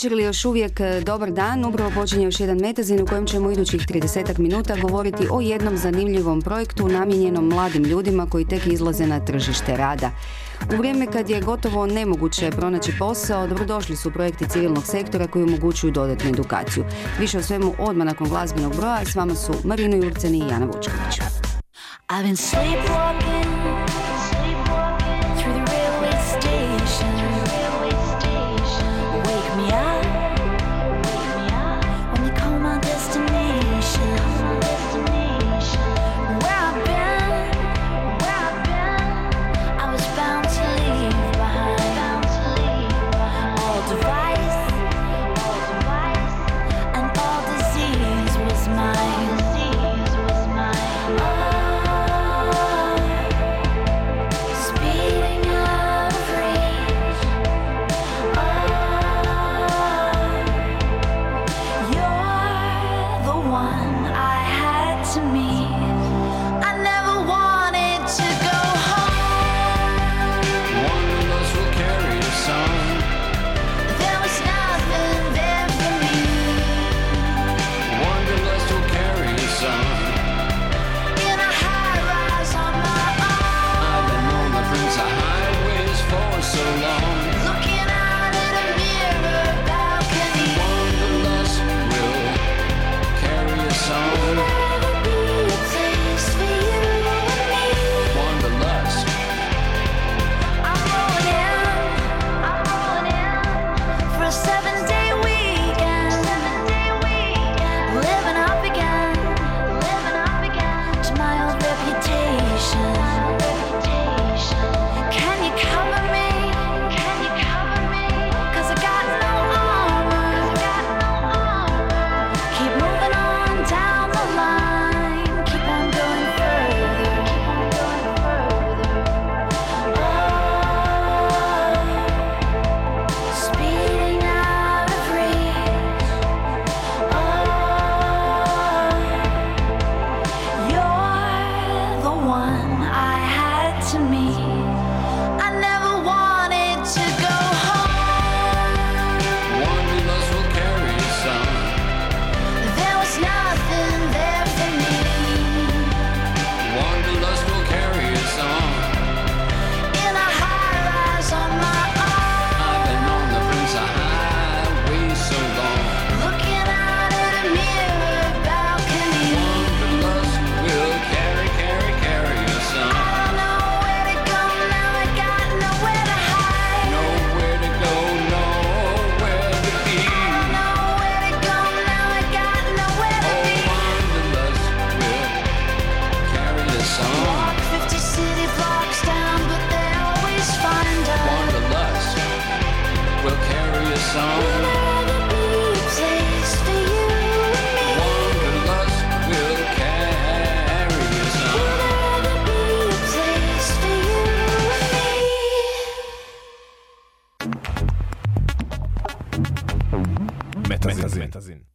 Večer ili još uvijek e, dobar dan. Upravo počinje još jedan metazin u kojem ćemo idućih 30 minuta govoriti o jednom zanimljivom projektu namijenjenom mladim ljudima koji tek izlaze na tržište rada. U vrijeme kad je gotovo nemoguće pronaći posao, dobrodošli su projekti civilnog sektora koji omogućuju dodatnu edukaciju. Više o svemu odmah nakon glazbenog broja s vama su Marino Jurceni i Jana Vučković. I've been Metazin.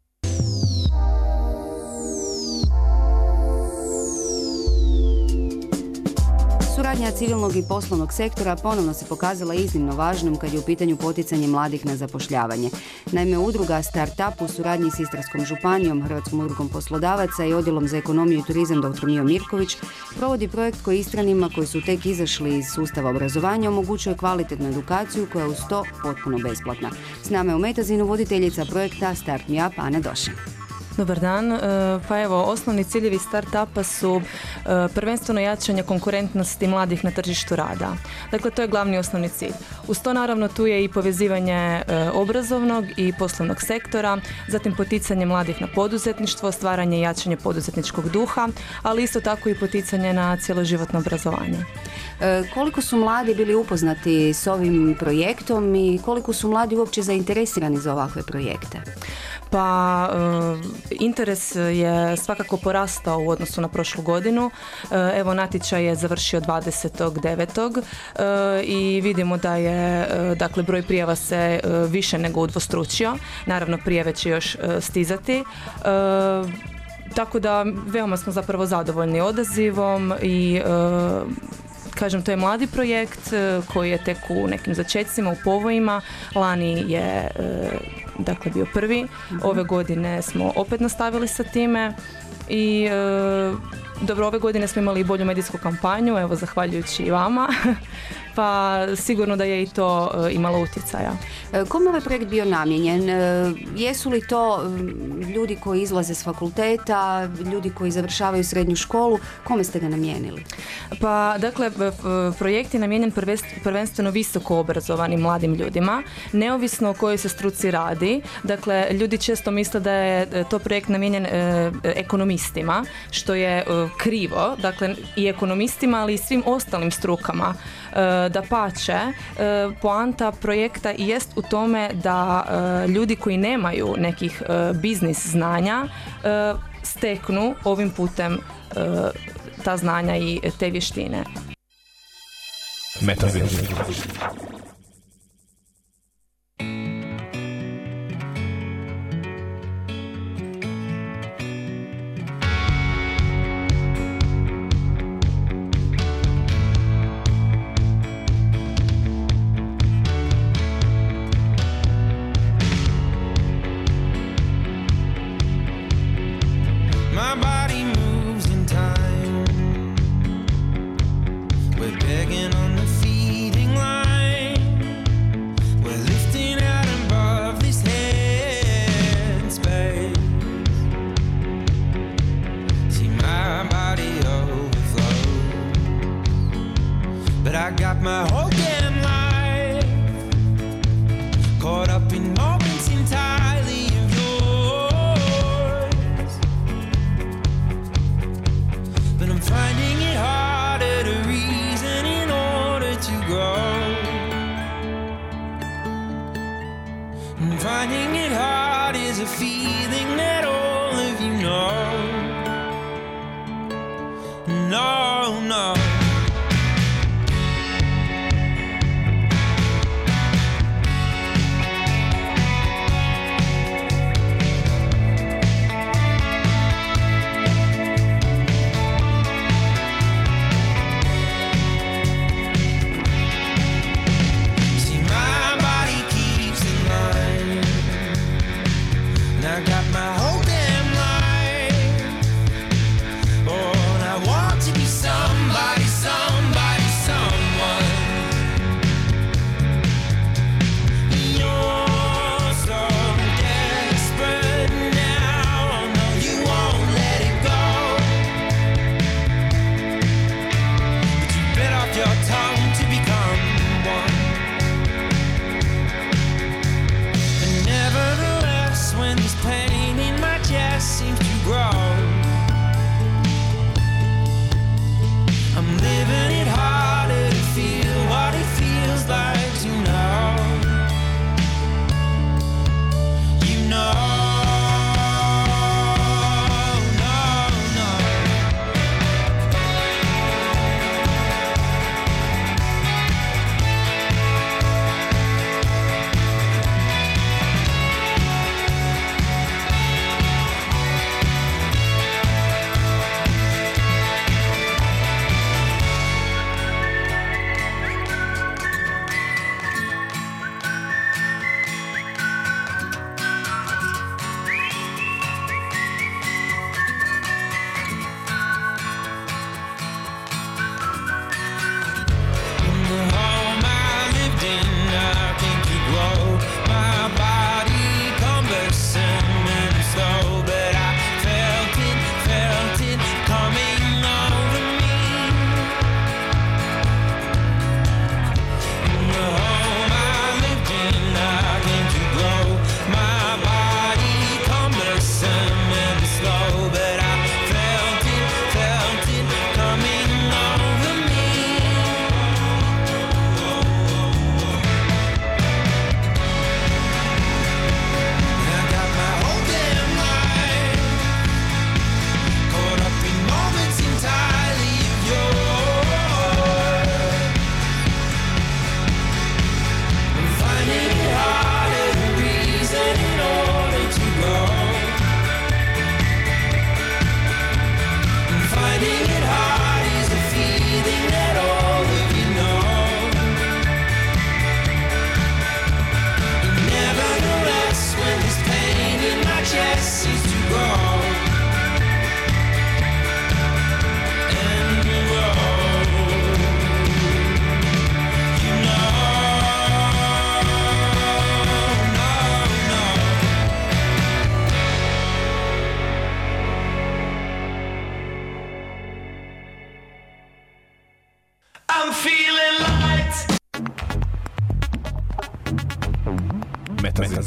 Suradnja civilnog i poslovnog sektora ponovno se pokazala iznimno važnom kad je u pitanju poticanje mladih na zapošljavanje. Naime, udruga Startup u suradnji s Istarskom županijom, Hrvatskom udrugom poslodavaca i odjelom za ekonomiju i turizam dr. Mio Mirković provodi projekt koji istranima koji su tek izašli iz sustava obrazovanja omogućuje kvalitetnu edukaciju koja je uz to potpuno besplatna. S nama je u Metazinu voditeljica projekta Start Me Up, Ana Doša. Dobar dan. E, Pa evo, osnovni ciljevi startupa su e, prvenstveno jačanje konkurentnosti mladih na tržištu rada. Dakle, to je glavni osnovni cilj. Uz to naravno tu je i povezivanje e, obrazovnog i poslovnog sektora, zatim poticanje mladih na poduzetništvo, stvaranje i jačanje poduzetničkog duha, ali isto tako i poticanje na cjeloživotno obrazovanje. Koliko su mladi bili upoznati s ovim projektom i koliko su mladi uopće zainteresirani za ovakve projekte? Pa e, interes je svakako porastao u odnosu na prošlu godinu. E, Evo natječaj je završio 29. e, i vidimo da je dakle broj prijava se više nego udvostručio. Naravno prijave će još stizati. Tako da veoma smo zapravo zadovoljni odazivom i kažem to je mladi projekt e, koji je tek u nekim začecima, u povojima. Lani je e, dakle bio prvi. Ove godine smo opet nastavili sa time i e, dobro, ove godine smo imali i bolju medijsku kampanju, evo zahvaljujući i vama, pa sigurno da je i to e, imalo utjecaja. E, Kome je ovaj projekt bio namijenjen? E, Jesu li to ljudi koji izlaze s fakulteta, ljudi koji završavaju srednju školu? Kome ste ga namijenili? Pa, dakle, projekt je namijenjen prvenstveno visoko obrazovanim mladim ljudima, neovisno o kojoj se struci radi. Dakle, ljudi često misle da je to projekt namijenjen e, ekonomistima, što je e, krivo, dakle i ekonomistima, ali i svim ostalim strukama. E, da pače, poanta projekta jest u tome da e, ljudi koji nemaju nekih e, biznis znanja e, steknu ovim putem e, ta znanja i te vještine. Metazin.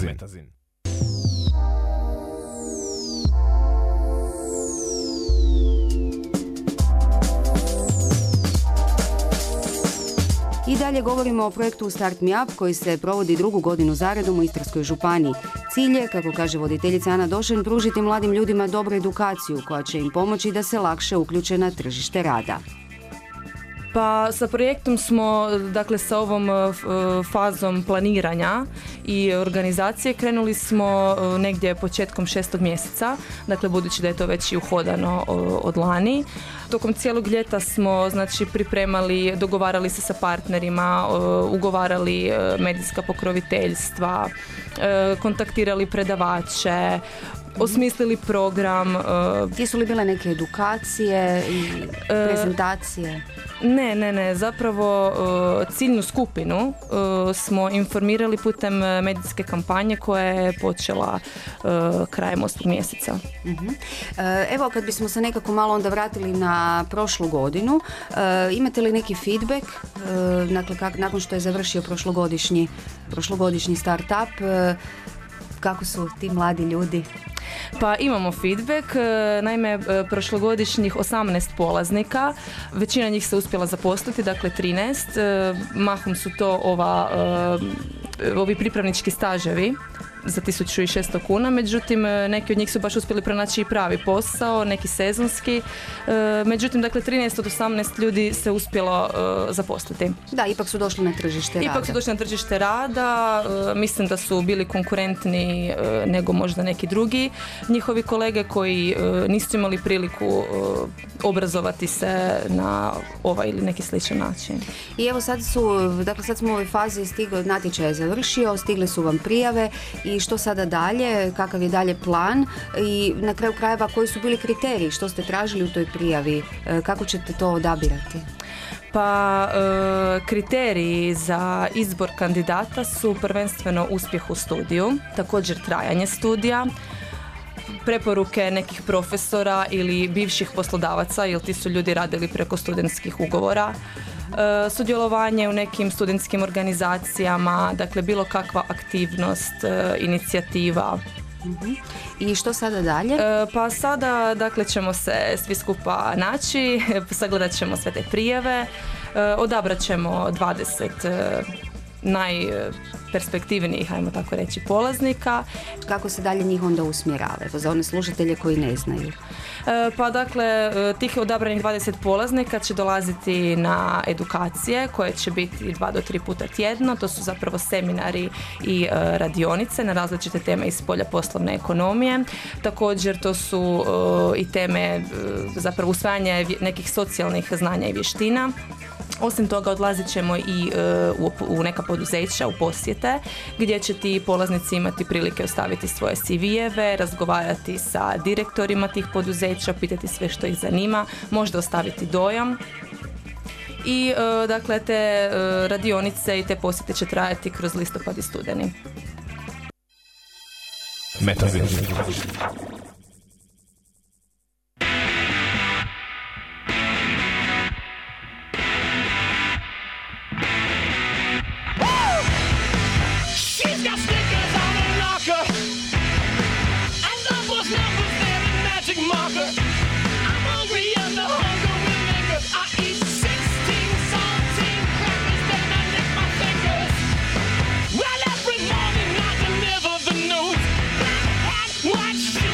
Metazin. I dalje govorimo o projektu Start Me Up koji se provodi drugu godinu zaredom u Istarskoj županiji. Cilj je, kako kaže voditeljica Ana Došen, pružiti mladim ljudima dobru edukaciju koja će im pomoći da se lakše uključe na tržište rada. Pa sa projektom smo, dakle sa ovom e, e, fazom planiranja i organizacije krenuli smo e, negdje početkom šestog mjeseca, dakle budući da je to već i uhodano od lani. Tokom cijelog ljeta smo znači pripremali, dogovarali se sa partnerima, ugovarali medijska pokroviteljstva, kontaktirali predavače, osmislili program, e, Jesu li bile neke edukacije i prezentacije? Ne, ne, ne, zapravo e, ciljnu skupinu e, smo informirali putem e, medijske kampanje koja je počela e, krajem 8. mjeseca. E, Evo, kad bismo se nekako malo onda vratili na prošlu godinu, e, imate li neki feedback, e, dakle, nakon što je završio prošlogodišnji, prošlogodišnji start-up, e, kako su ti mladi ljudi? Pa imamo feedback, e, naime e, prošlogodišnjih 18 polaznika, većina njih se uspjela zaposliti, dakle 13, e, mahom su to ova, ovi pripravnički staževi za 1600 kuna, međutim e, neki od njih su baš uspjeli pronaći i pravi posao, neki sezonski, e, međutim dakle 13 od 18 ljudi se uspjelo e, zaposliti. Da, ipak su došli na tržište rada. Ipak su došli na tržište rada, mislim da su bili konkurentni nego možda neki drugi njihovi kolege koji nisu imali priliku obrazovati se na ovaj ili neki sličan način. I evo sad su, dakle sad smo u ovoj fazi stigli, natječaj je završio, stigle su vam prijave i što sada dalje, kakav je dalje plan i na kraju krajeva koji su bili kriteriji, što ste tražili u toj prijavi, e, kako ćete to odabirati? Pa e, kriteriji za izbor kandidata su prvenstveno uspjeh u studiju, također trajanje studija, preporuke nekih profesora ili bivših poslodavaca, jer ti su ljudi radili preko studentskih ugovora, e, sudjelovanje u nekim studentskim organizacijama, dakle bilo kakva aktivnost, e, inicijativa. I što sada dalje? E, Pa sada dakle ćemo se svi skupa naći, sagledat ćemo sve te prijave, odabrat ćemo 20 e, najperspektivnijih, ajmo tako reći, polaznika. Kako se dalje njih onda usmjerava? Evo, za one slušatelje koji ne znaju. E, Pa dakle, e, tih odabranih 20 polaznika će dolaziti na edukacije koje će biti dva do tri puta tjedno. To su zapravo seminari i e, radionice na različite teme iz polja poslovne ekonomije. Također to su e, i teme zapravo usvajanje vje- nekih socijalnih znanja i vještina. Osim toga odlazit ćemo i e, u, u neka poduzeća, u posjete, gdje će ti polaznici imati prilike ostaviti svoje CV-eve, razgovarati sa direktorima tih poduzeća, pitati sve što ih zanima, možda ostaviti dojam. I e, dakle te e, radionice i te posjete će trajati kroz listopad i studeni. Metazin. shit.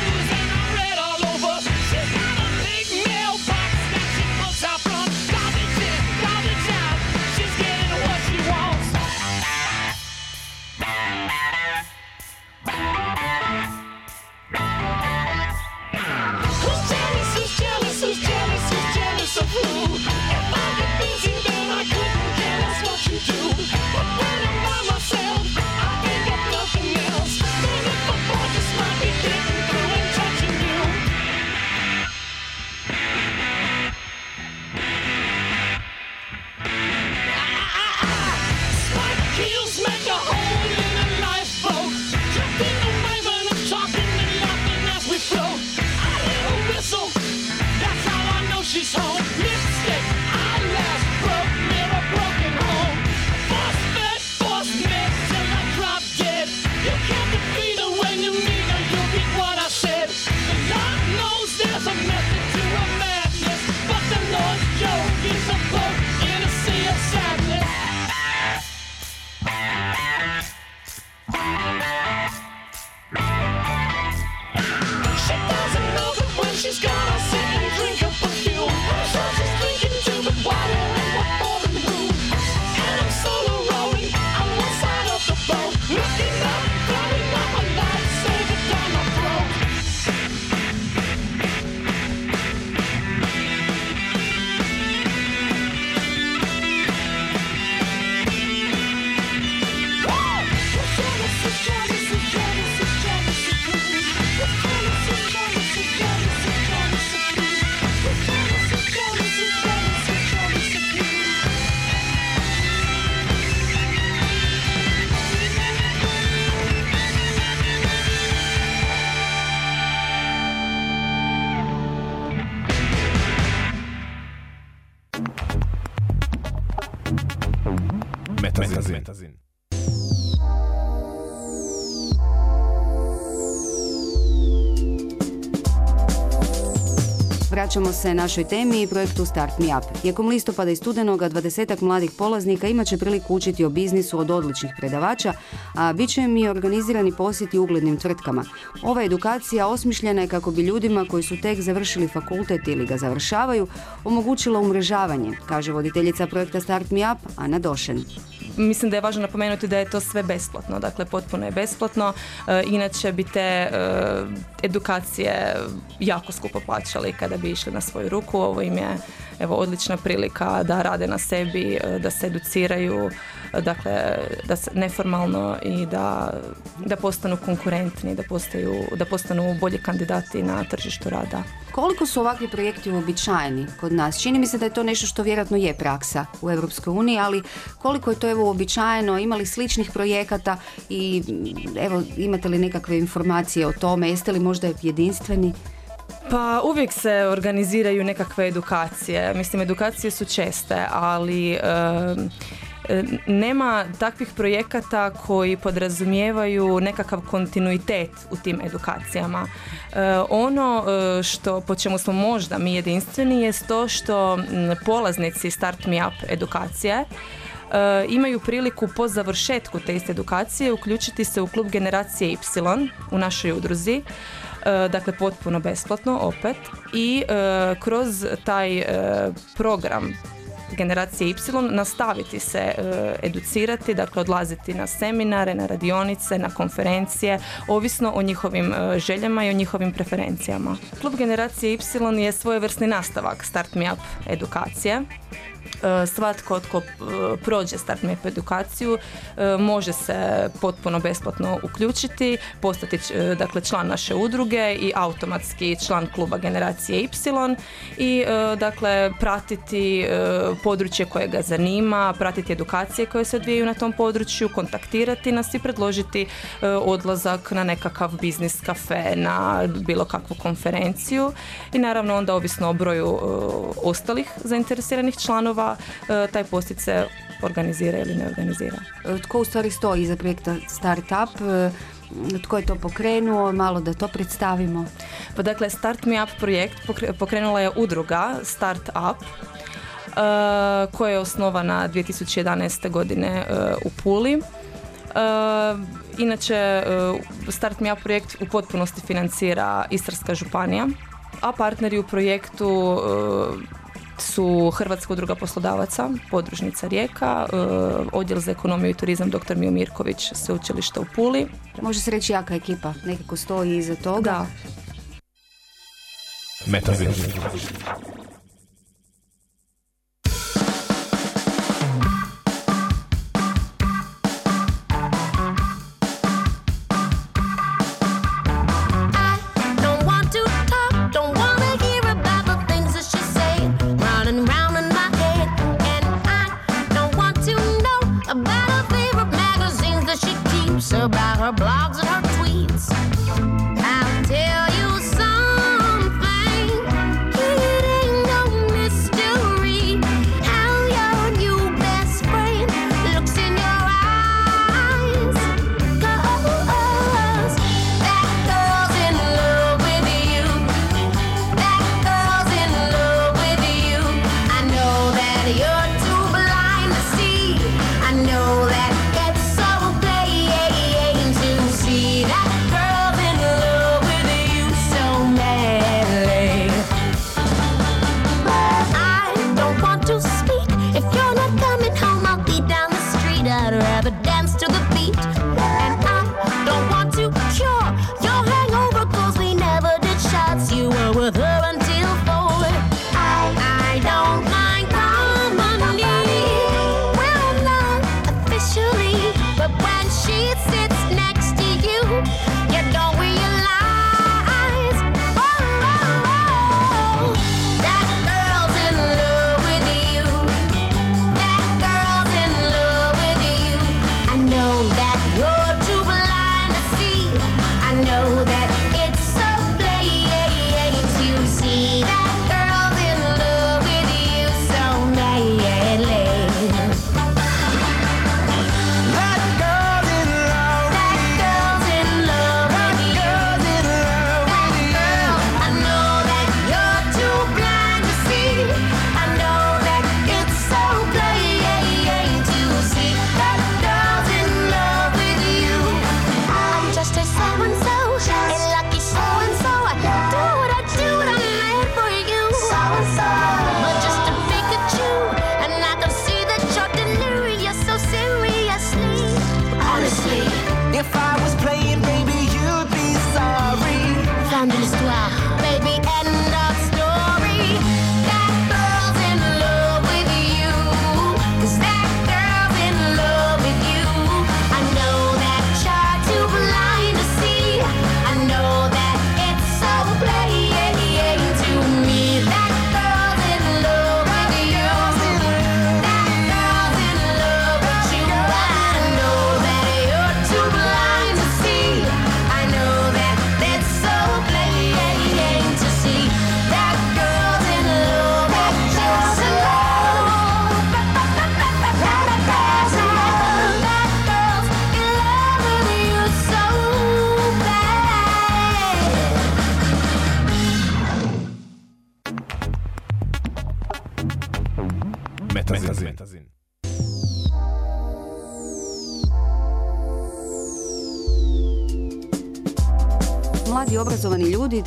Metazin. Vraćamo se našoj temi i projektu Start Me Up. Tijekom listopada i studenoga 20 mladih polaznika imat će priliku učiti o biznisu od odličnih predavača, a bit će im i organizirani posjeti uglednim tvrtkama. Ova edukacija osmišljena je kako bi ljudima koji su tek završili fakultet ili ga završavaju omogućila umrežavanje, kaže voditeljica projekta Start Me Up, Ana Došen. Mislim da je važno napomenuti da je to sve besplatno, dakle potpuno je besplatno, E, inače bi te e, edukacije jako skupo plaćali kada bi išli na svoju ruku, ovo im je evo odlična prilika da rade na sebi, e, da se educiraju, e, dakle da se neformalno i da, da postanu konkurentni, da, postaju, da postanu bolji kandidati na tržištu rada. Koliko su ovakvi projekti uobičajeni kod nas? Čini mi se da je to nešto što vjerojatno je praksa u Europskoj uniji, ali koliko je to evo uobičajeno, ima li sličnih projekata i evo imate li nekakve informacije o tome, jeste li možda jedinstveni? Pa uvijek se organiziraju nekakve edukacije. Mislim, edukacije su česte, ali nema takvih projekata koji podrazumijevaju nekakav kontinuitet u tim edukacijama. Ono e, što po čemu smo možda mi jedinstveni je to što polaznici Start Me Up edukacije e, imaju priliku po završetku te iste edukacije uključiti se u klub Generacije Y u našoj udruzi dakle potpuno besplatno opet i e, kroz taj e, program generacije Y nastaviti se e, educirati, dakle odlaziti na seminare, na radionice, na konferencije, ovisno o njihovim e, željama i o njihovim preferencijama. Klub generacije Y je svojevrsni nastavak Start Me Up edukacije. E, Svatko tko e, prođe Start Me Up edukaciju e, može se potpuno besplatno uključiti, postati dakle član naše udruge i automatski član kluba Generacije Y i dakle pratiti područje koje ga zanima, pratiti edukacije koje se odvijaju na tom području, kontaktirati nas i predložiti e, odlazak na nekakav biznis kafe, na bilo kakvu konferenciju i naravno onda ovisno o broju e, ostalih zainteresiranih članova e, taj posjet se organizira ili ne organizira. Tko u stvari stoji iza projekta Start Up? E, Tko je to pokrenuo? Malo da to predstavimo. Pa dakle, Start Me Up projekt pokre- pokrenula je udruga Start Up uh, koja je osnovana 2011. godine uh, u Puli. Uh, inače, uh, Start Me Up projekt u potpunosti financira Istarska županija, a partneri u projektu uh, su Hrvatska udruga poslodavaca, podružnica Rijeka, uh, odjel za ekonomiju i turizam dr. Mio Mirković, sveučilište u Puli. Može se reći jaka ekipa, nekako stoji iza toga. Da, Metazin.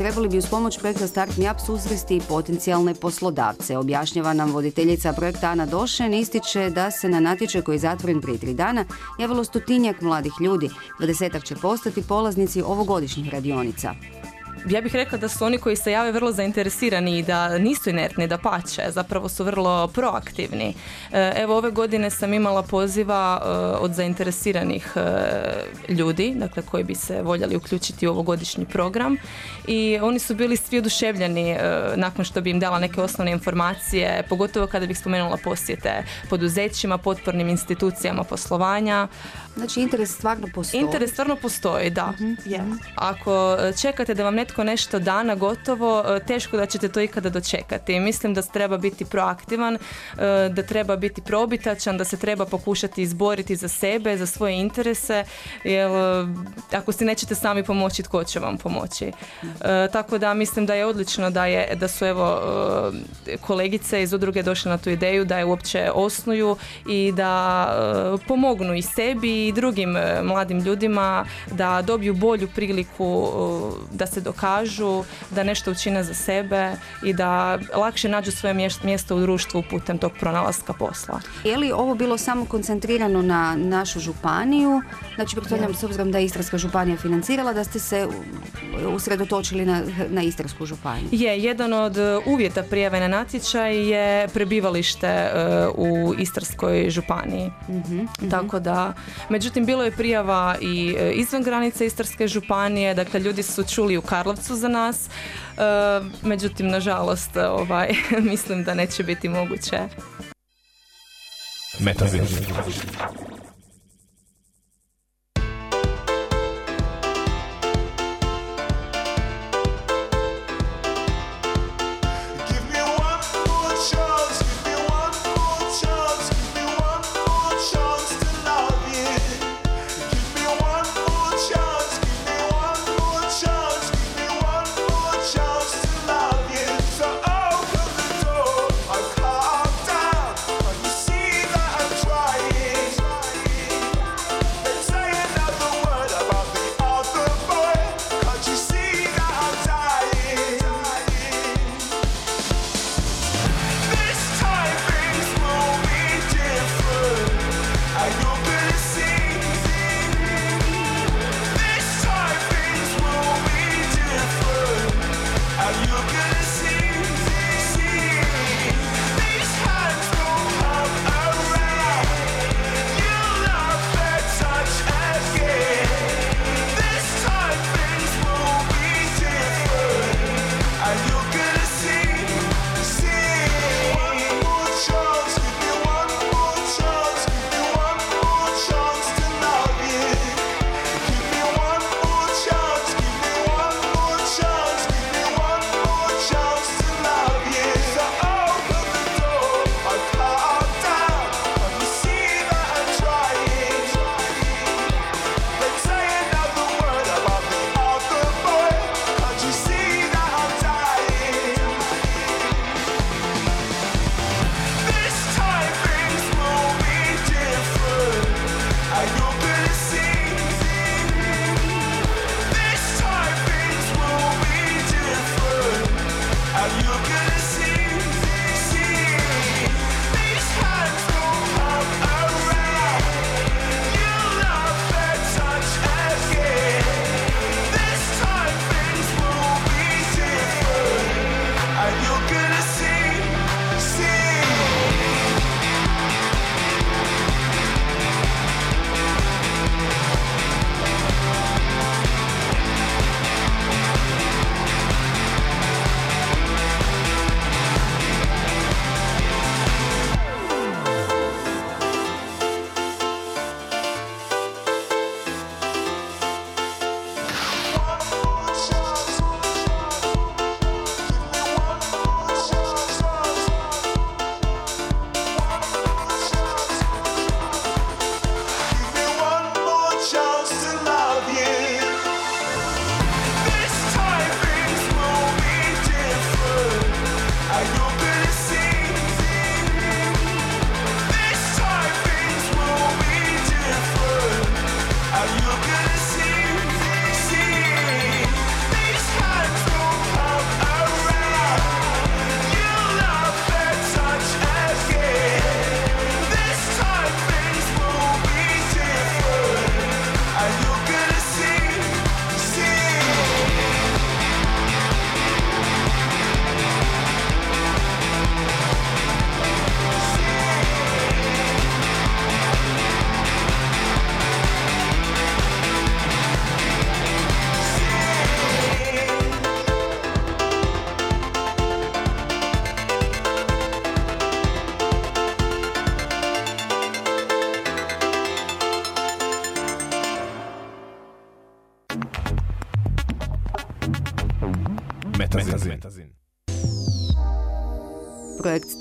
Trebali bi uz pomoć projekta Start Me Up susresti potencijalne poslodavce. Objašnjava nam voditeljica projekta Ana Došen, ističe da se na natječaj koji je zatvoren prije tri dana javilo stotinjak mladih ljudi. Dvadesetak će postati polaznici ovogodišnjih radionica. Ja bih rekla da su oni koji se jave vrlo zainteresirani i da nisu inertni, da pače, zapravo su vrlo proaktivni. E, Evo ove godine sam imala poziva e, od zainteresiranih e, ljudi, dakle koji bi se voljeli uključiti u ovogodišnji program i oni su bili svi oduševljeni nakon što bi im dala neke osnovne informacije, pogotovo kada bih spomenula posjete poduzećima, potpornim institucijama poslovanja. Znači interes stvarno postoji. Interes stvarno postoji, da. Je. Ako čekate da vam netko nešto da na gotovo, e, teško da ćete to ikada dočekati. Mislim da se treba biti proaktivan, e, da treba biti probitačan, da se treba pokušati izboriti za sebe, za svoje interese, jer e, ako si nećete sami pomoći, tko će vam pomoći. Tako da mislim da je odlično da, je, da su evo kolegice iz udruge došle na tu ideju da je uopće osnuju i da pomognu i sebi i drugim mladim ljudima da dobiju bolju priliku da se dokažu, da nešto učine za sebe i da lakše nađu svoje mjesto u društvu putem tog pronalaska posla. Je li ovo bilo samo koncentrirano na našu županiju? Znači, pretpostavljam s obzirom da je Istarska županija financirala, da ste se usredotočili na, na Istarsku županiju. Je, jedan od e, uvjeta prijave na natječaj je prebivalište e, u Istarskoj županiji. Tako da, međutim, bilo je prijava i e, izvan granice Istarske županije, dakle ljudi su čuli u Karlovcu za nas, e, međutim, nažalost, ovaj, mislim da neće biti moguće. Metazin.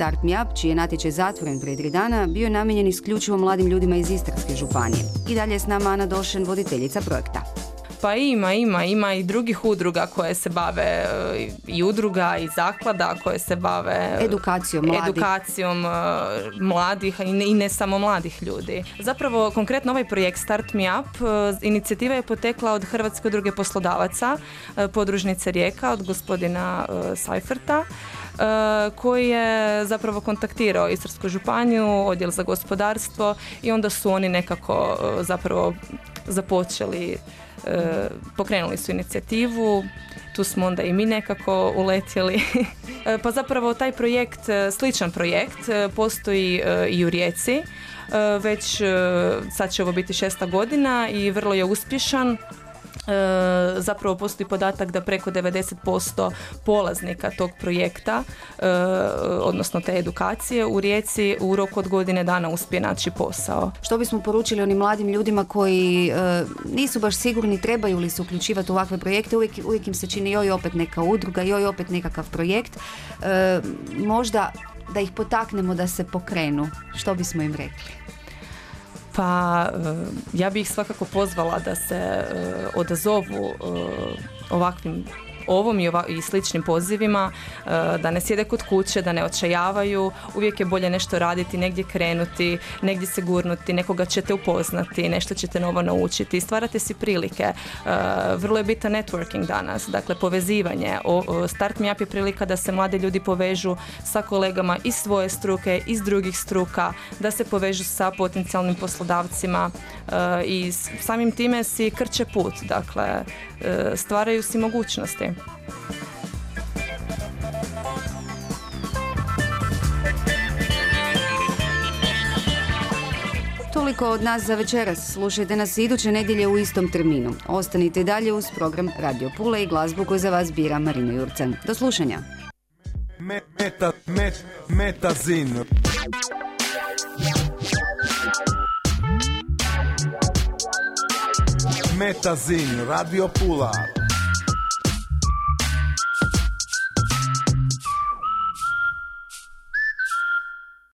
Start Me Up, čiji je natječaj zatvoren prije tri dana, bio je namijenjen isključivo mladim ljudima iz Istarske županije. I dalje je s nama Ana Došen, voditeljica projekta. Pa ima, ima, ima i drugih udruga koje se bave e, i udruga i zaklada koje se bave e, Edukacijom mladih. edukacijom e, mladih i ne, i ne samo mladih ljudi. Zapravo konkretno ovaj projekt Start Me Up inicijativa je potekla od Hrvatske udruge poslodavaca podružnice Rijeka od gospodina Seiferta koji je zapravo kontaktirao Istarsku županiju, odjel za gospodarstvo i onda su oni nekako e, zapravo započeli e, pokrenuli su inicijativu, tu smo onda i mi nekako uletjeli. E, pa zapravo taj projekt, e, sličan projekt, e, postoji e, i u Rijeci. E, Već e, sad će ovo biti šesta godina i vrlo je uspješan. E, zapravo postoji podatak da preko 90% polaznika tog projekta, e, odnosno te edukacije u Rijeci u roku od godine dana uspije naći posao. Što bismo poručili onim mladim ljudima koji e, nisu baš sigurni trebaju li se uključivati u ovakve projekte, uvijek, uvijek im se čini joj opet neka udruga, joj opet nekakav projekt. E, možda da ih potaknemo da se pokrenu. Što bismo im rekli? Pa e, ja bih ih svakako pozvala da se e, odazovu e, ovakvim ovom i, sličnim pozivima, e, da ne sjede kod kuće, da ne očajavaju, uvijek je bolje nešto raditi, negdje krenuti, negdje se gurnuti, nekoga ćete upoznati, nešto ćete novo naučiti, stvarate si prilike. E, Vrlo je bitan networking danas, dakle povezivanje. Start Me Up je prilika da se mladi ljudi povežu sa kolegama iz svoje struke, iz drugih struka, da se povežu sa potencijalnim poslodavcima e, i samim time si krče put, dakle stvaraju si mogućnosti. Toliko od nas za večeras. Slušajte nas iduće nedjelje u istom terminu. Ostanite dalje uz program Radio Pula i glazbu koju za vas bira Marina Jurcan. Do slušanja. Me- Meta, met, metazin. Metazin, Radio Pula.